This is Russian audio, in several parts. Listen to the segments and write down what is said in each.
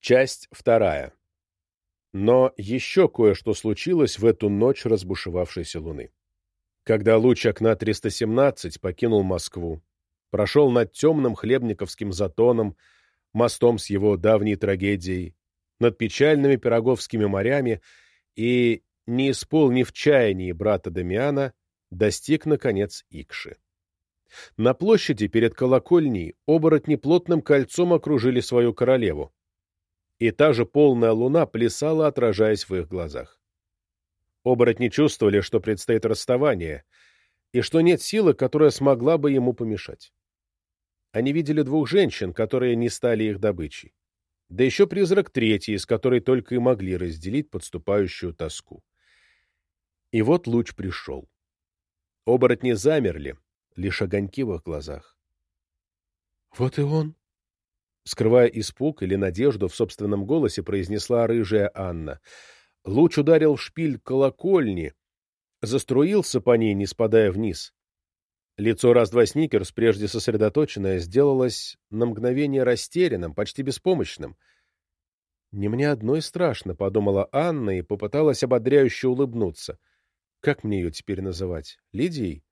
Часть вторая. Но еще кое-что случилось в эту ночь разбушевавшейся луны. Когда луч окна 317 покинул Москву, прошел над темным хлебниковским затоном, мостом с его давней трагедией, над печальными пироговскими морями и, не исполнив чаянии брата Дамиана, достиг, наконец, Икши. На площади перед колокольней оборотни плотным кольцом окружили свою королеву, и та же полная луна плясала, отражаясь в их глазах. Оборотни чувствовали, что предстоит расставание, и что нет силы, которая смогла бы ему помешать. Они видели двух женщин, которые не стали их добычей. Да еще призрак третий, с которой только и могли разделить подступающую тоску. И вот луч пришел. Оборотни замерли, лишь огоньки в их глазах. — Вот и он! — скрывая испуг или надежду в собственном голосе, произнесла рыжая Анна. Луч ударил в шпиль колокольни, заструился по ней, не спадая вниз. Лицо раз-два Сникерс, прежде сосредоточенное, сделалось на мгновение растерянным, почти беспомощным. «Не мне одной страшно», — подумала Анна и попыталась ободряюще улыбнуться. «Как мне ее теперь называть? Лидией?»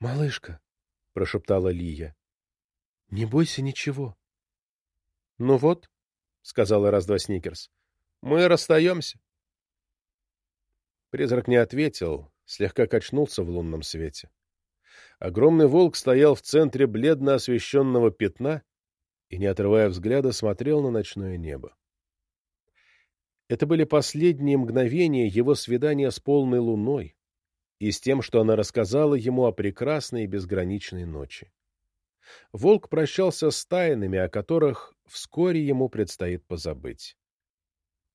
«Малышка», — прошептала Лия, — «не бойся ничего». «Ну вот», — сказала раз-два Сникерс, — «мы расстаемся». Призрак не ответил, слегка качнулся в лунном свете. Огромный волк стоял в центре бледно освещенного пятна и, не отрывая взгляда, смотрел на ночное небо. Это были последние мгновения его свидания с полной луной, и с тем, что она рассказала ему о прекрасной и безграничной ночи. Волк прощался с тайнами, о которых вскоре ему предстоит позабыть.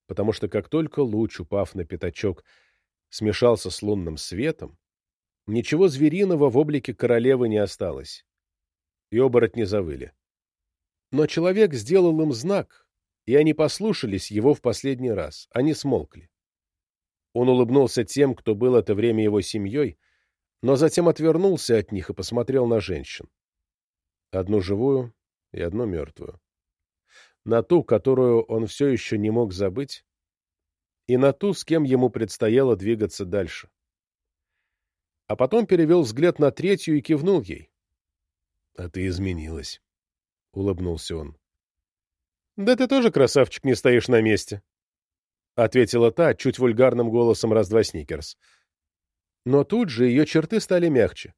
Потому что как только луч, упав на пятачок, смешался с лунным светом, ничего звериного в облике королевы не осталось. И оборотни завыли. Но человек сделал им знак, и они послушались его в последний раз, они смолкли. Он улыбнулся тем, кто был это время его семьей, но затем отвернулся от них и посмотрел на женщин. Одну живую и одну мертвую. На ту, которую он все еще не мог забыть, и на ту, с кем ему предстояло двигаться дальше. А потом перевел взгляд на третью и кивнул ей. — А ты изменилась, — улыбнулся он. — Да ты тоже, красавчик, не стоишь на месте, — ответила та чуть вульгарным голосом раз-два Сникерс. Но тут же ее черты стали мягче.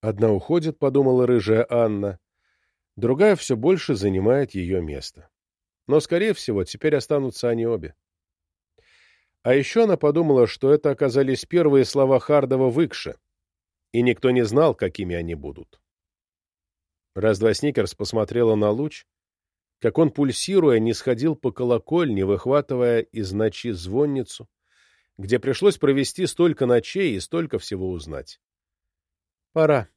Одна уходит, — подумала рыжая Анна, другая все больше занимает ее место. Но, скорее всего, теперь останутся они обе. А еще она подумала, что это оказались первые слова Хардова в Икше, и никто не знал, какими они будут. Раз-два Сникерс посмотрела на луч — как он, пульсируя, не сходил по колокольне, выхватывая из ночи звонницу, где пришлось провести столько ночей и столько всего узнать. — Пора,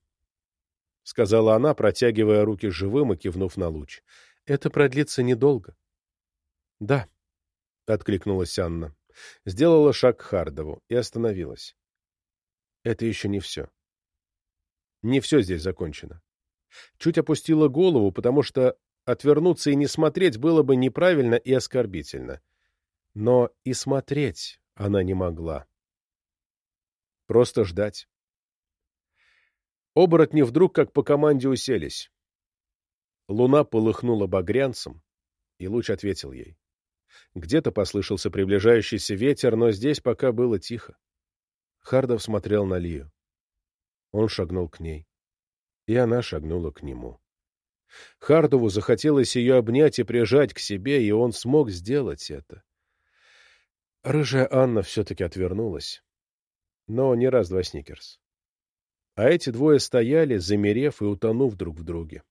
— сказала она, протягивая руки живым и кивнув на луч. — Это продлится недолго. — Да, — откликнулась Анна. Сделала шаг к Хардову и остановилась. Это еще не все. Не все здесь закончено. Чуть опустила голову, потому что Отвернуться и не смотреть было бы неправильно и оскорбительно. Но и смотреть она не могла. Просто ждать. Оборотни вдруг как по команде уселись. Луна полыхнула багрянцем, и луч ответил ей. Где-то послышался приближающийся ветер, но здесь пока было тихо. Хардов смотрел на Лию. Он шагнул к ней, и она шагнула к нему. Хардову захотелось ее обнять и прижать к себе, и он смог сделать это. Рыжая Анна все-таки отвернулась. Но не раз-два Сникерс. А эти двое стояли, замерев и утонув друг в друге.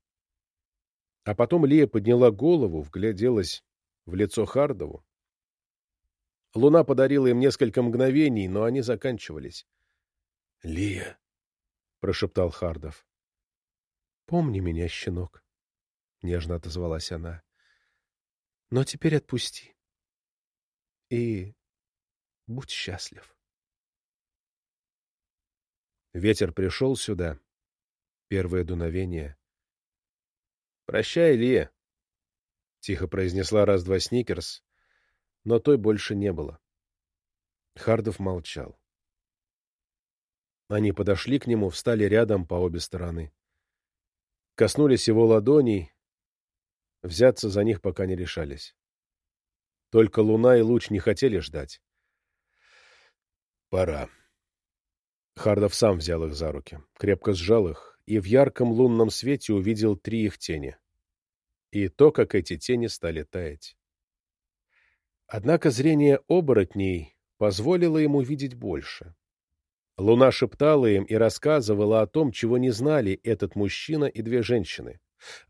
А потом Лия подняла голову, вгляделась в лицо Хардову. Луна подарила им несколько мгновений, но они заканчивались. — Лия, — прошептал Хардов. — Помни меня, щенок. — нежно отозвалась она. — Но теперь отпусти. И будь счастлив. Ветер пришел сюда. Первое дуновение. — Прощай, Илья. — тихо произнесла раз-два Сникерс, но той больше не было. Хардов молчал. Они подошли к нему, встали рядом по обе стороны. Коснулись его ладоней, взяться за них пока не решались. Только луна и луч не хотели ждать. «Пора». Хардов сам взял их за руки, крепко сжал их, и в ярком лунном свете увидел три их тени. И то, как эти тени стали таять. Однако зрение оборотней позволило ему видеть больше. Луна шептала им и рассказывала о том, чего не знали этот мужчина и две женщины.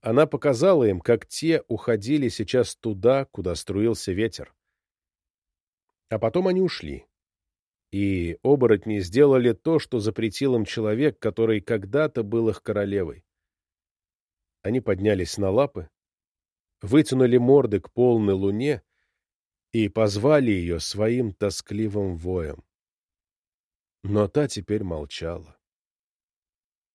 Она показала им, как те уходили сейчас туда, куда струился ветер. А потом они ушли. И оборотни сделали то, что запретил им человек, который когда-то был их королевой. Они поднялись на лапы, вытянули морды к полной луне и позвали ее своим тоскливым воем. Но та теперь молчала.